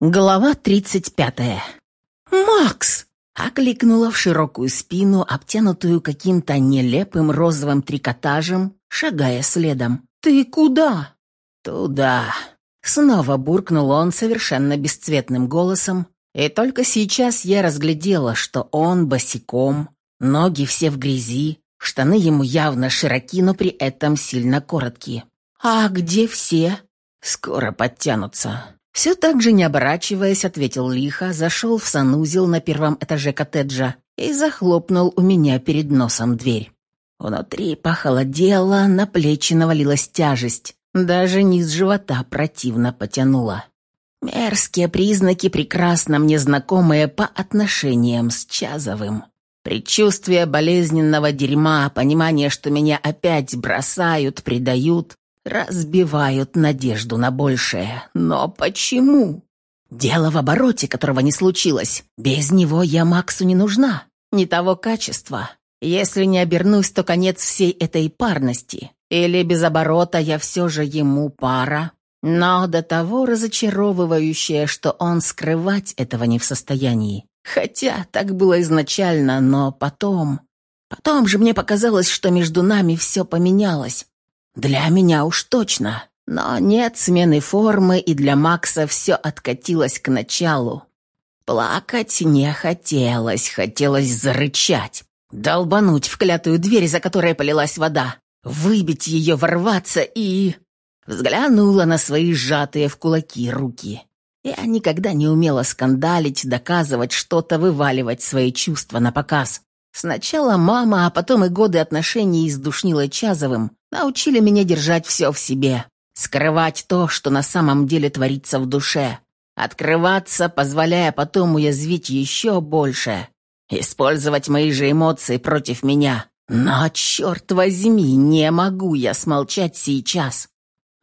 Глава тридцать пятая. «Макс!» — окликнула в широкую спину, обтянутую каким-то нелепым розовым трикотажем, шагая следом. «Ты куда?» «Туда!» Снова буркнул он совершенно бесцветным голосом, и только сейчас я разглядела, что он босиком, ноги все в грязи, штаны ему явно широки, но при этом сильно короткие. «А где все?» «Скоро подтянутся», все так же, не оборачиваясь, ответил лихо, зашел в санузел на первом этаже коттеджа и захлопнул у меня перед носом дверь. Внутри похолодело, на плечи навалилась тяжесть, даже низ живота противно потянуло. Мерзкие признаки, прекрасно мне знакомые по отношениям с Чазовым. Предчувствие болезненного дерьма, понимание, что меня опять бросают, предают, разбивают надежду на большее. Но почему? Дело в обороте, которого не случилось. Без него я Максу не нужна. Не того качества. Если не обернусь, то конец всей этой парности. Или без оборота я все же ему пара. Но до того разочаровывающее, что он скрывать этого не в состоянии. Хотя так было изначально, но потом... Потом же мне показалось, что между нами все поменялось. Для меня уж точно. Но нет смены формы, и для Макса все откатилось к началу. Плакать не хотелось, хотелось зарычать. Долбануть в клятую дверь, за которой полилась вода. Выбить ее, ворваться и... Взглянула на свои сжатые в кулаки руки. Я никогда не умела скандалить, доказывать что-то, вываливать свои чувства на показ. Сначала мама, а потом и годы отношений с Душнилой Чазовым научили меня держать все в себе, скрывать то, что на самом деле творится в душе, открываться, позволяя потом уязвить еще больше, использовать мои же эмоции против меня. Но, черт возьми, не могу я смолчать сейчас.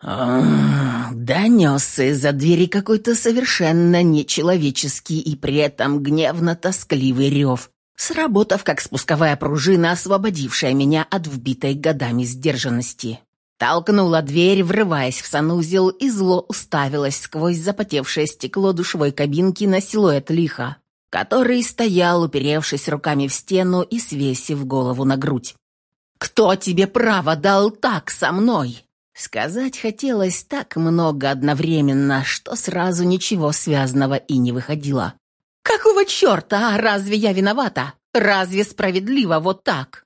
Донесся из-за двери какой-то совершенно нечеловеческий и при этом гневно-тоскливый рев, сработав как спусковая пружина, освободившая меня от вбитой годами сдержанности. Толкнула дверь, врываясь в санузел, и зло уставилась сквозь запотевшее стекло душевой кабинки на силуэт лиха, который стоял, уперевшись руками в стену и свесив голову на грудь. «Кто тебе право дал так со мной?» Сказать хотелось так много одновременно, что сразу ничего связанного и не выходило. «Какого черта? А разве я виновата? Разве справедливо вот так?»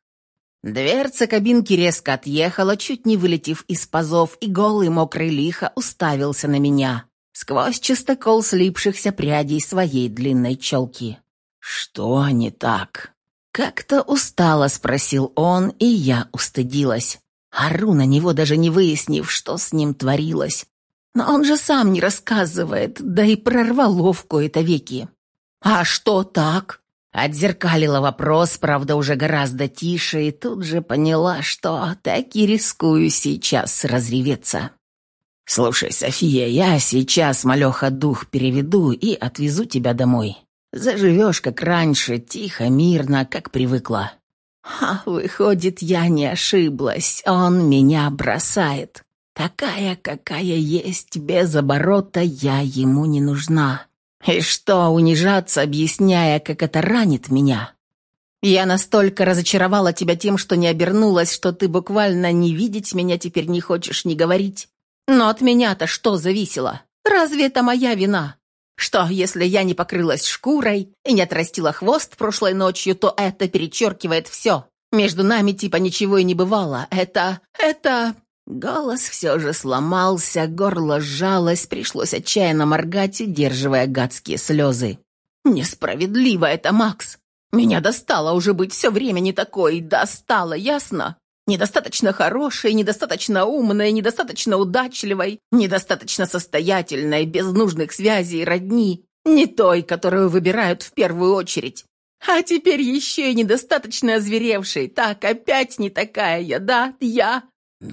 Дверца кабинки резко отъехала, чуть не вылетев из пазов, и голый мокрый лихо уставился на меня сквозь чистокол слипшихся прядей своей длинной челки. «Что не так?» Как-то устало спросил он, и я устыдилась. Ору на него, даже не выяснив, что с ним творилось. Но он же сам не рассказывает, да и прорвало в кои-то веки. «А что так?» Отзеркалила вопрос, правда, уже гораздо тише, и тут же поняла, что так и рискую сейчас разреветься. «Слушай, София, я сейчас, малеха, дух переведу и отвезу тебя домой. Заживешь, как раньше, тихо, мирно, как привыкла». «А, выходит, я не ошиблась, он меня бросает. Такая, какая есть, без оборота я ему не нужна». И что, унижаться, объясняя, как это ранит меня? Я настолько разочаровала тебя тем, что не обернулась, что ты буквально не видеть меня теперь не хочешь, не говорить. Но от меня-то что зависело? Разве это моя вина? Что, если я не покрылась шкурой и не отрастила хвост прошлой ночью, то это перечеркивает все. Между нами типа ничего и не бывало. Это... это... Голос все же сломался, горло сжалось, пришлось отчаянно моргать, удерживая гадские слезы. «Несправедливо это, Макс! Меня достало уже быть все время не такой, достало, ясно? Недостаточно хорошей, недостаточно умной, недостаточно удачливой, недостаточно состоятельной, без нужных связей и родни, не той, которую выбирают в первую очередь. А теперь еще и недостаточно озверевшей. Так, опять не такая я, да, я,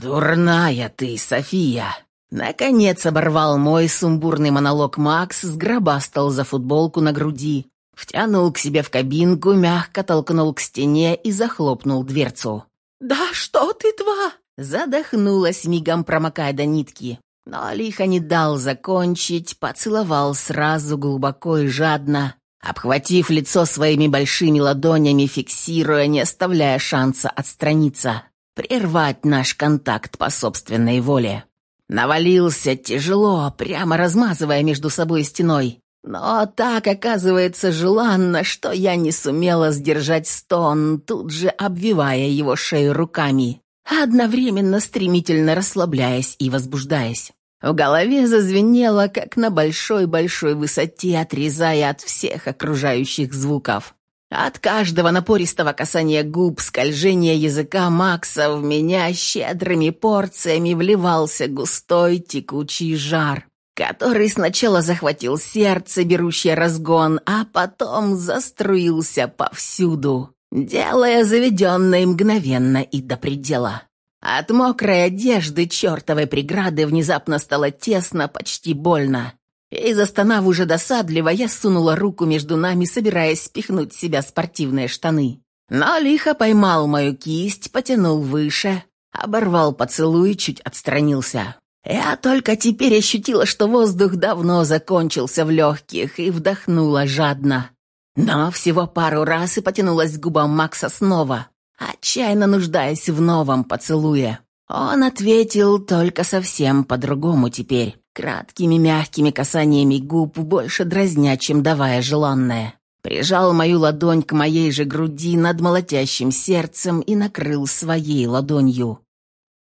«Дурная ты, София!» Наконец оборвал мой сумбурный монолог Макс, сгробастал за футболку на груди, втянул к себе в кабинку, мягко толкнул к стене и захлопнул дверцу. «Да что ты, два?» Задохнулась, мигом промокая до нитки. Но лихо не дал закончить, поцеловал сразу глубоко и жадно, обхватив лицо своими большими ладонями, фиксируя, не оставляя шанса отстраниться, прервать наш контакт по собственной воле. Навалился тяжело, прямо размазывая между собой стеной. Но так оказывается желанно, что я не сумела сдержать стон, тут же обвивая его шею руками, одновременно стремительно расслабляясь и возбуждаясь. В голове зазвенело, как на большой-большой высоте, отрезая от всех окружающих звуков. От каждого напористого касания губ, скольжения языка Макса в меня щедрыми порциями вливался густой текучий жар, который сначала захватил сердце, берущее разгон, а потом заструился повсюду, делая заведенное мгновенно и до предела. От мокрой одежды чертовой преграды внезапно стало тесно, почти больно. И застонав уже досадливо, я сунула руку между нами, собираясь спихнуть с себя спортивные штаны. Но лихо поймал мою кисть, потянул выше, оборвал поцелуй чуть отстранился. Я только теперь ощутила, что воздух давно закончился в легких, и вдохнула жадно. Но всего пару раз и потянулась к губам Макса снова, отчаянно нуждаясь в новом поцелуе. Он ответил только совсем по-другому теперь. Краткими мягкими касаниями губ, больше дразня, чем давая желанное. Прижал мою ладонь к моей же груди над молотящим сердцем и накрыл своей ладонью.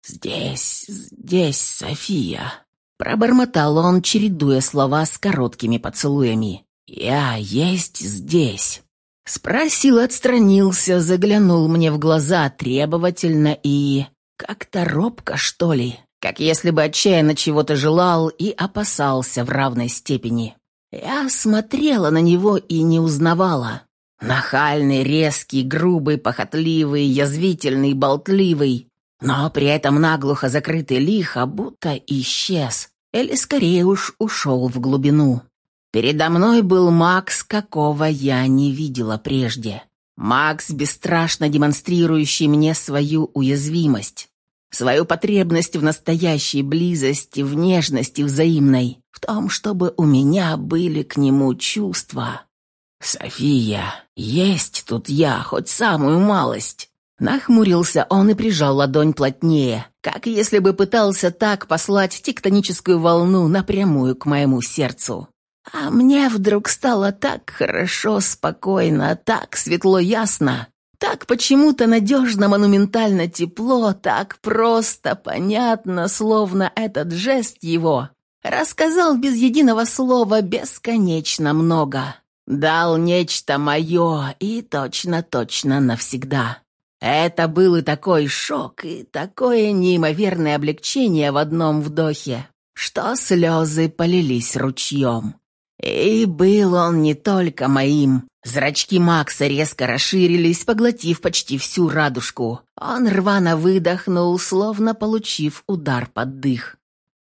«Здесь, здесь, София!» Пробормотал он, чередуя слова с короткими поцелуями. «Я есть здесь!» Спросил, отстранился, заглянул мне в глаза требовательно и... Как-то робко, что ли как если бы отчаянно чего-то желал и опасался в равной степени. Я смотрела на него и не узнавала. Нахальный, резкий, грубый, похотливый, язвительный, болтливый, но при этом наглухо закрытый лихо будто исчез, или скорее уж ушел в глубину. Передо мной был Макс, какого я не видела прежде. Макс, бесстрашно демонстрирующий мне свою уязвимость свою потребность в настоящей близости, в нежности взаимной, в том, чтобы у меня были к нему чувства. «София, есть тут я, хоть самую малость!» Нахмурился он и прижал ладонь плотнее, как если бы пытался так послать тектоническую волну напрямую к моему сердцу. А мне вдруг стало так хорошо, спокойно, так светло-ясно, так почему-то надежно, монументально тепло, так просто, понятно, словно этот жест его рассказал без единого слова бесконечно много. Дал нечто мое и точно-точно навсегда. Это был и такой шок, и такое неимоверное облегчение в одном вдохе, что слезы полились ручьем. И был он не только моим. Зрачки Макса резко расширились, поглотив почти всю радужку. Он рвано выдохнул, словно получив удар под дых.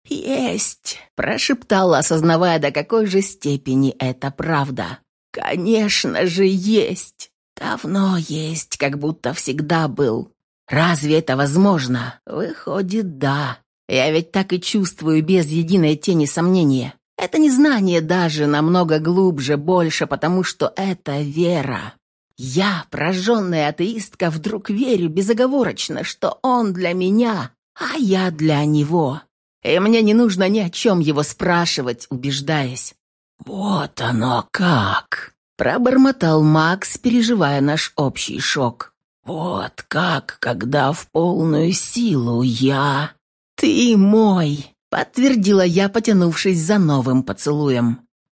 «Есть!» – прошептал, осознавая, до какой же степени это правда. «Конечно же есть! Давно есть, как будто всегда был. Разве это возможно? Выходит, да. Я ведь так и чувствую без единой тени сомнения. Это незнание даже намного глубже, больше, потому что это вера. Я, прожженная атеистка, вдруг верю безоговорочно, что он для меня, а я для него. И мне не нужно ни о чем его спрашивать, убеждаясь. «Вот оно как!» — пробормотал Макс, переживая наш общий шок. «Вот как, когда в полную силу я...» «Ты мой!» Подтвердила я, потянувшись за новым поцелуем.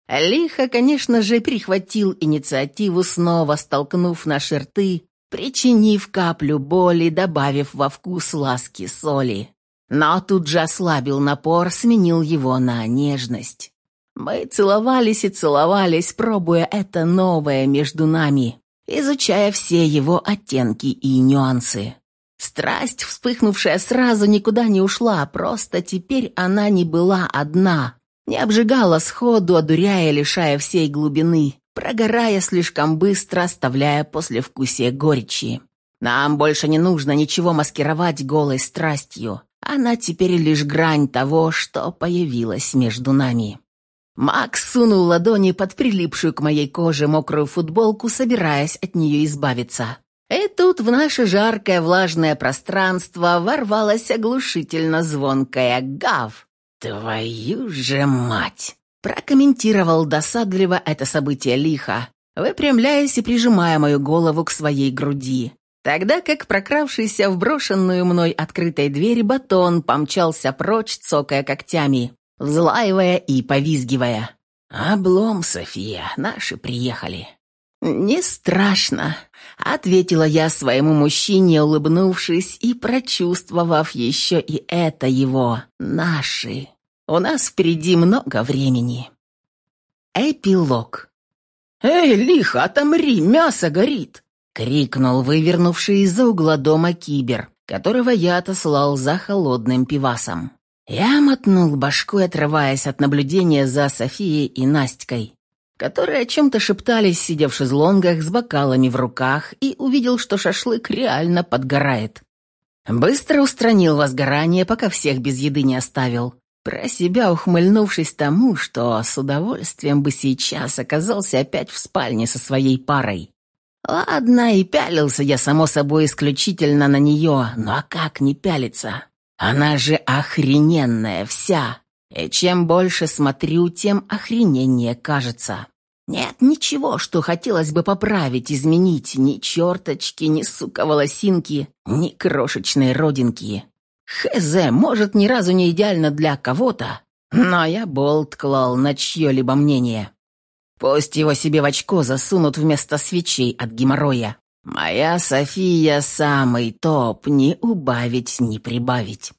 Лихо, конечно же, перехватил инициативу, снова столкнув наши рты, причинив каплю боли, добавив во вкус ласки соли. Но тут же ослабил напор, сменил его на нежность. Мы целовались и целовались, пробуя это новое между нами, изучая все его оттенки и нюансы. Страсть, вспыхнувшая сразу, никуда не ушла, просто теперь она не была одна, не обжигала сходу, одуряя, лишая всей глубины, прогорая слишком быстро, оставляя послевкусие горечи. Нам больше не нужно ничего маскировать голой страстью. Она теперь лишь грань того, что появилось между нами. Макс сунул ладони под прилипшую к моей коже мокрую футболку, собираясь от нее избавиться. И тут в наше жаркое влажное пространство ворвалась оглушительно звонкая гав. «Твою же мать!» Прокомментировал досадливо это событие лихо, выпрямляясь и прижимая мою голову к своей груди. Тогда как прокравшийся в брошенную мной открытой двери батон помчался прочь, цокая когтями, взлаивая и повизгивая. «Облом, София, наши приехали». «Не страшно», — ответила я своему мужчине, улыбнувшись и прочувствовав еще и это его, наши. «У нас впереди много времени». Эпилог. «Эй, лихо, отомри, мясо горит!» — крикнул вывернувший из-за угла дома кибер, которого я отослал за холодным пивасом. Я мотнул башкой, отрываясь от наблюдения за Софией и Настькой которые о чем-то шептались, сидя в шезлонгах с бокалами в руках, и увидел, что шашлык реально подгорает. Быстро устранил возгорание, пока всех без еды не оставил, про себя ухмыльнувшись тому, что с удовольствием бы сейчас оказался опять в спальне со своей парой. Ладно, и пялился я, само собой, исключительно на нее, но а как не пялиться? Она же охрененная вся. И чем больше смотрю, тем охренение кажется. Нет ничего, что хотелось бы поправить, изменить, ни черточки, ни, сука, волосинки, ни крошечной родинки. Хз, может, ни разу не идеально для кого-то, но я болт клал на чье-либо мнение. Пусть его себе в очко засунут вместо свечей от геморроя. Моя София самый топ, ни убавить, ни прибавить.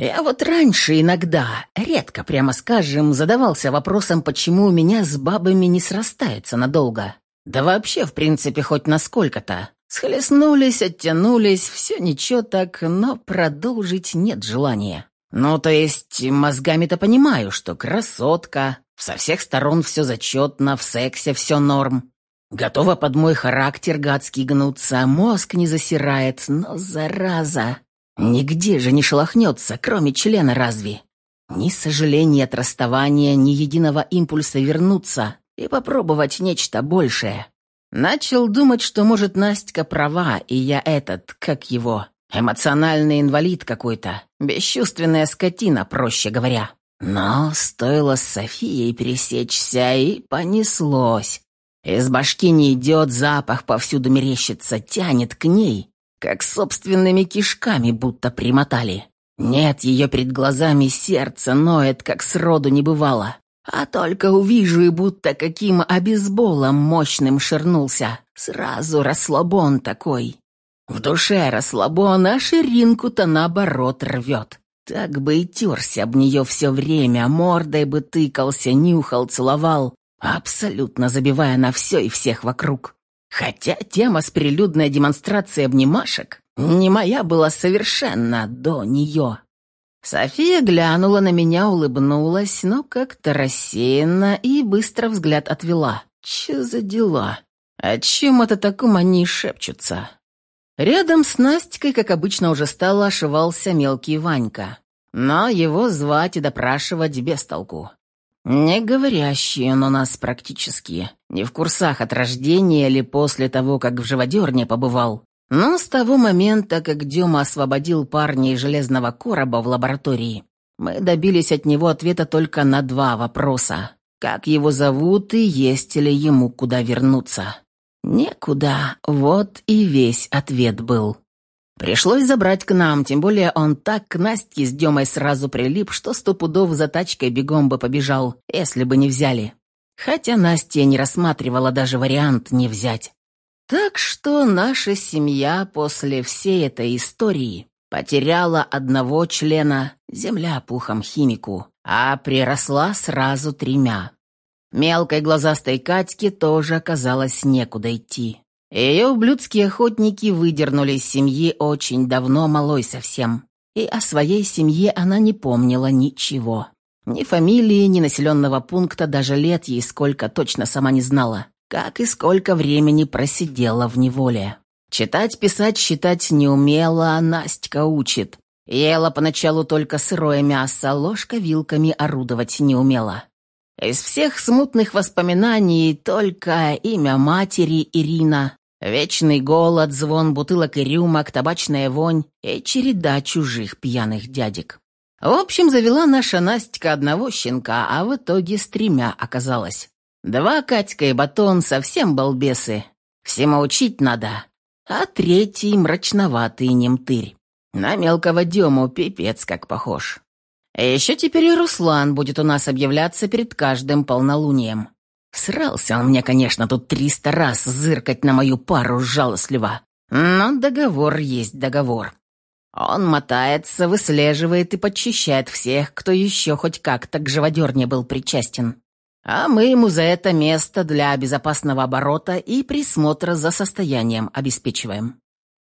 Я вот раньше иногда, редко, прямо скажем, задавался вопросом, почему у меня с бабами не срастается надолго. Да вообще, в принципе, хоть насколько-то. Схлестнулись, оттянулись, все ничего так, но продолжить нет желания. Ну, то есть, мозгами-то понимаю, что красотка, со всех сторон все зачетно, в сексе все норм. Готова под мой характер гадский гнуться, мозг не засирает, но зараза. Нигде же не шелохнется, кроме члена разве? Ни сожаления от расставания, ни единого импульса вернуться и попробовать нечто большее. Начал думать, что, может, Настя права, и я этот, как его, эмоциональный инвалид какой-то, бесчувственная скотина, проще говоря. Но стоило с Софией пересечься, и понеслось. Из башки не идет, запах повсюду мерещится, тянет к ней, как собственными кишками будто примотали. Нет ее перед глазами, сердце ноет, как сроду не бывало. А только увижу и будто каким обезболом мощным ширнулся. Сразу расслабон такой. В душе расслабон, а ширинку-то наоборот рвет. Так бы и терся об нее все время, мордой бы тыкался, нюхал, целовал, абсолютно забивая на все и всех вокруг. Хотя тема с прилюдной демонстрацией обнимашек не моя была совершенно до нее. София глянула на меня, улыбнулась, но как-то рассеянно и быстро взгляд отвела. Че за дела? О чем это таком они шепчутся? Рядом с Настикой, как обычно уже стало, ошивался мелкий Ванька. Но его звать и допрашивать без толку. Не говорящий он у нас практически. Не в курсах от рождения или после того, как в живодерне побывал. Но с того момента, как Дема освободил парня из железного короба в лаборатории, мы добились от него ответа только на два вопроса. Как его зовут и есть ли ему куда вернуться? Некуда, вот и весь ответ был. Пришлось забрать к нам, тем более он так к Настке с Демой сразу прилип, что сто пудов за тачкой бегом бы побежал, если бы не взяли. Хотя Настя не рассматривала даже вариант не взять. Так что наша семья после всей этой истории потеряла одного члена, земля пухом химику, а приросла сразу тремя. Мелкой глазастой Катьке тоже оказалось некуда идти. Ее ублюдские охотники выдернули из семьи очень давно, малой совсем. И о своей семье она не помнила ничего. Ни фамилии, ни населенного пункта, даже лет ей сколько точно сама не знала. Как и сколько времени просидела в неволе. Читать, писать, считать не умела, а Настя учит. Ела поначалу только сырое мясо, ложка вилками орудовать не умела. Из всех смутных воспоминаний только имя матери Ирина, вечный голод, звон бутылок и рюмок, табачная вонь и череда чужих пьяных дядек. В общем, завела наша Настя одного щенка, а в итоге с тремя оказалось. Два Катька и Батон совсем балбесы. Всему учить надо. А третий мрачноватый немтырь. На мелкого Дему пипец как похож. еще теперь и Руслан будет у нас объявляться перед каждым полнолунием. Срался он мне, конечно, тут триста раз зыркать на мою пару жалостливо. Но договор есть договор. Он мотается, выслеживает и подчищает всех, кто еще хоть как-то к живодерне был причастен. А мы ему за это место для безопасного оборота и присмотра за состоянием обеспечиваем.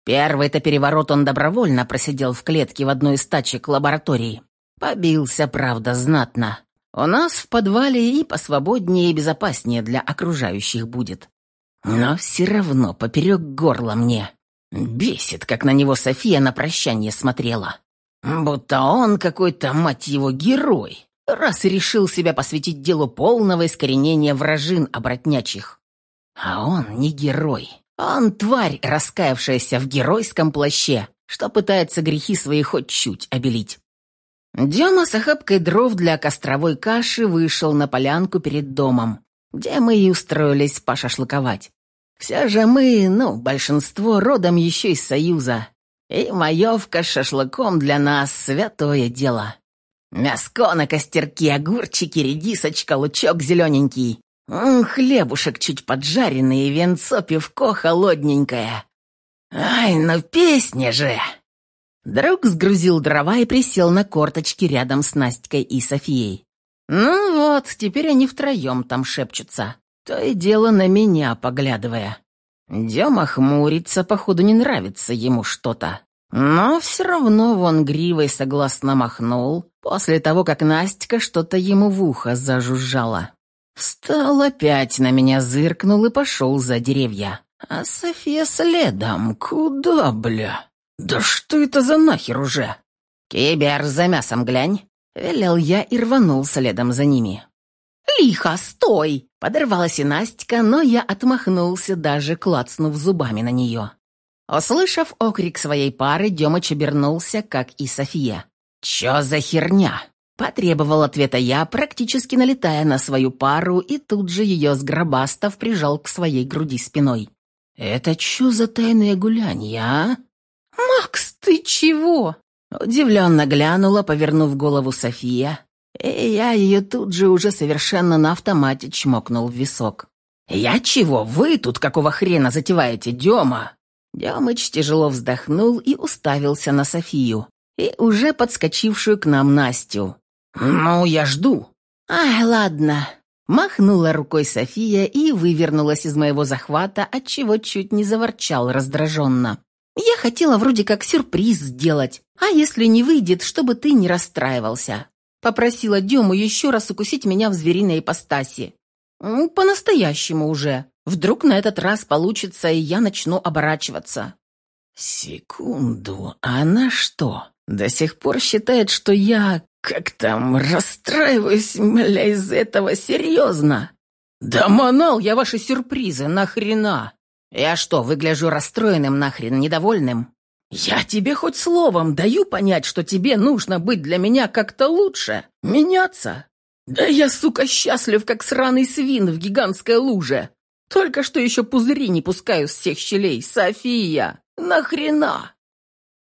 Первый-то переворот он добровольно просидел в клетке в одной из тачек лаборатории. Побился, правда, знатно. У нас в подвале и посвободнее и безопаснее для окружающих будет. Но все равно поперек горла мне. Бесит, как на него София на прощание смотрела. Будто он какой-то, мать его, герой, раз решил себя посвятить делу полного искоренения вражин обратнячих. А он не герой. Он тварь, раскаявшаяся в геройском плаще, что пытается грехи свои хоть чуть обелить. Дема с охапкой дров для костровой каши вышел на полянку перед домом, где мы и устроились пошашлыковать. Все же мы, ну, большинство родом еще из Союза, и маевка с шашлыком для нас святое дело. Мяско на костерке, огурчики, редисочка, лучок зелененький, Хлебушек чуть поджаренный, венцо пивко холодненькое. Ай, ну песня же!» Друг сгрузил дрова и присел на корточки рядом с Настькой и Софией. «Ну вот, теперь они втроем там шепчутся, то и дело на меня поглядывая. Дема хмурится, походу не нравится ему что-то. Но все равно вон гривой согласно махнул, после того, как Настя что-то ему в ухо зажужжала. Встал опять на меня, зыркнул и пошел за деревья. А София следом. Куда, бля? Да что это за нахер уже? Кибер, за мясом глянь. Велел я и рванул следом за ними. «Лихо, стой!» — подорвалась и Настя, но я отмахнулся, даже клацнув зубами на нее. Услышав окрик своей пары, Демыч обернулся, как и София. «Чё за херня?» Потребовал ответа я, практически налетая на свою пару, и тут же ее сгробастав прижал к своей груди спиной. «Это что за тайное гулянье, а?» «Макс, ты чего?» Удивленно глянула, повернув голову София, и я ее тут же уже совершенно на автомате чмокнул в висок. «Я чего? Вы тут какого хрена затеваете, Дема?» Демыч тяжело вздохнул и уставился на Софию и уже подскочившую к нам Настю. «Ну, я жду». «Ай, ладно». Махнула рукой София и вывернулась из моего захвата, отчего чуть не заворчал раздраженно. «Я хотела вроде как сюрприз сделать, а если не выйдет, чтобы ты не расстраивался». Попросила Дему еще раз укусить меня в звериной ипостаси. По-настоящему уже. Вдруг на этот раз получится, и я начну оборачиваться. Секунду, а она что, до сих пор считает, что я как там, расстраиваюсь, мля, из этого, серьезно? Да манал я ваши сюрпризы, нахрена? Я что, выгляжу расстроенным нахрен, недовольным? Я тебе хоть словом даю понять, что тебе нужно быть для меня как-то лучше, меняться. Да я, сука, счастлив, как сраный свин в гигантской луже. Только что еще пузыри не пускаю с всех щелей. София, нахрена?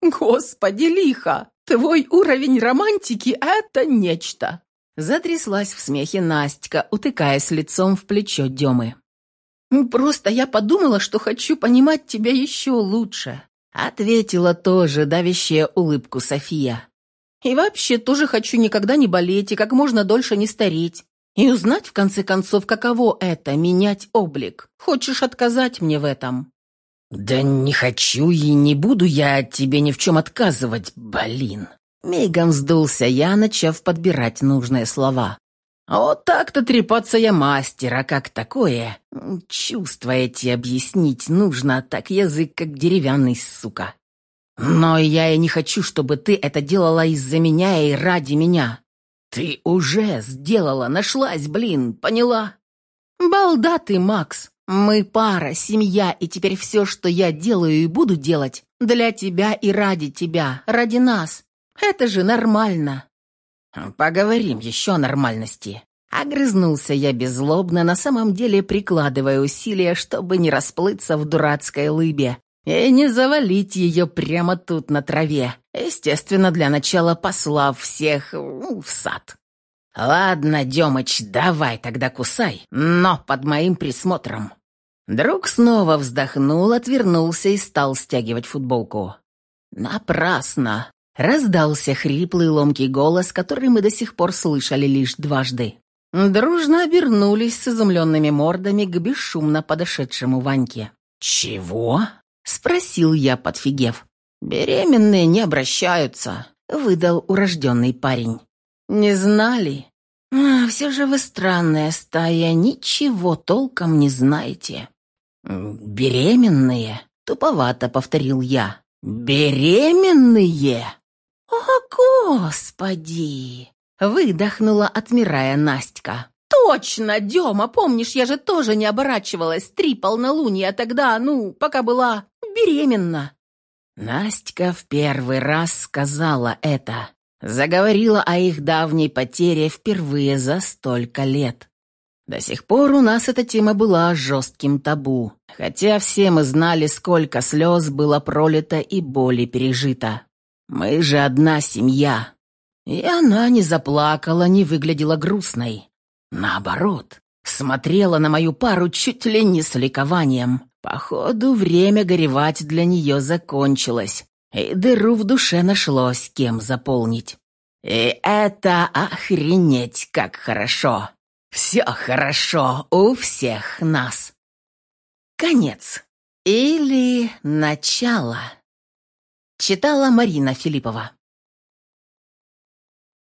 Господи, лихо! Твой уровень романтики — это нечто!» Затряслась в смехе Настя, утыкаясь лицом в плечо Демы. «Просто я подумала, что хочу понимать тебя еще лучше», — ответила тоже давящая улыбку София. «И вообще тоже хочу никогда не болеть и как можно дольше не стареть. И узнать, в конце концов, каково это — менять облик. Хочешь отказать мне в этом?» «Да не хочу и не буду я тебе ни в чем отказывать, блин!» Мигом сдулся я, начав подбирать нужные слова. «Вот так-то трепаться я мастера, как такое? Чувства эти объяснить нужно, так язык как деревянный, сука!» Но я и не хочу, чтобы ты это делала из-за меня и ради меня. Ты уже сделала, нашлась, блин, поняла? Балда ты, Макс. Мы пара, семья, и теперь все, что я делаю и буду делать, для тебя и ради тебя, ради нас. Это же нормально. Поговорим еще о нормальности. Огрызнулся я беззлобно, на самом деле прикладывая усилия, чтобы не расплыться в дурацкой лыбе и не завалить ее прямо тут на траве, естественно, для начала послав всех ну, в сад. «Ладно, Демыч, давай тогда кусай, но под моим присмотром». Друг снова вздохнул, отвернулся и стал стягивать футболку. «Напрасно!» — раздался хриплый ломкий голос, который мы до сих пор слышали лишь дважды. Дружно обернулись с изумленными мордами к бесшумно подошедшему Ваньке. «Чего?» — спросил я, подфигев. «Беременные не обращаются», — выдал урожденный парень. «Не знали? А, все же вы странная стая, ничего толком не знаете». «Беременные?» — туповато повторил я. «Беременные?» «О, Господи!» Выдохнула, отмирая Настя. «Точно, Дема, помнишь, я же тоже не оборачивалась. Три полнолуния тогда, ну, пока была беременна». Настя в первый раз сказала это. Заговорила о их давней потере впервые за столько лет. До сих пор у нас эта тема была жестким табу, хотя все мы знали, сколько слез было пролито и боли пережито. Мы же одна семья, и она не заплакала, не выглядела грустной. Наоборот, смотрела на мою пару чуть ли не с ликованием. Походу, время горевать для нее закончилось, и дыру в душе нашлось, кем заполнить. И это охренеть как хорошо. Все хорошо у всех нас. Конец. Или начало. Читала Марина Филиппова.